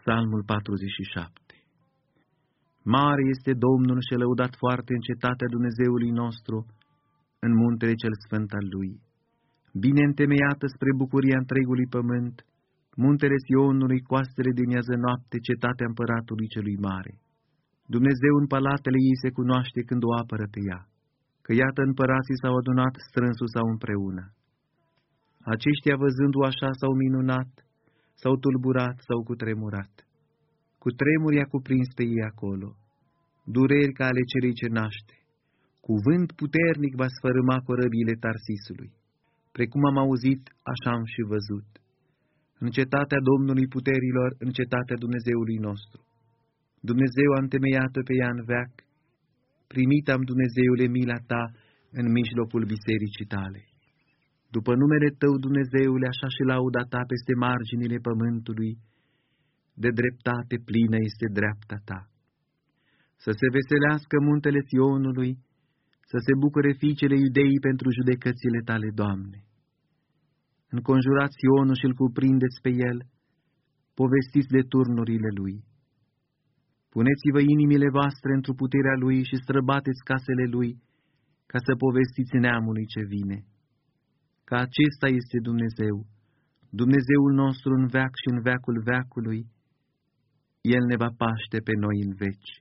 Psalmul 47 Mare este Domnul și lăudat foarte în cetatea Dumnezeului nostru, în muntele cel sfânt al Lui. Bine întemeiată spre bucuria întregului pământ, muntele Sionului, coastele de miază noapte, cetatea împăratului celui mare. Dumnezeu în palatele ei se cunoaște când o apără pe ea, că iată împărații s-au adunat strânsul sau împreună. Aceștia văzându-o așa s-au minunat, s-au tulburat sau cutremurat. Cu tremuri a cuprins pe ei acolo, dureri ca ale celei ce naște. Cuvânt puternic va sfărâma corăbile Tarsisului. Precum am auzit, așa am și văzut. În cetatea Domnului puterilor, în cetatea Dumnezeului nostru. Dumnezeu a întemeiat pe ea în veac, primit am Dumnezeule mila ta în mijlocul bisericii tale. După numele Tău, Dumnezeule, așa și lauda Ta peste marginile pământului, de dreptate plină este dreapta Ta. Să se veselească muntele Sionului, să se bucure fiicele iudeii pentru judecățile Tale, Doamne. Înconjurați Sionul și-l cuprindeți pe el, povestiți de turnurile lui. Puneți-vă inimile voastre într-o puterea lui și străbateți casele lui, ca să povestiți neamului ce vine că acesta este Dumnezeu, Dumnezeul nostru în veac și în veacul veacului, El ne va paște pe noi în veci.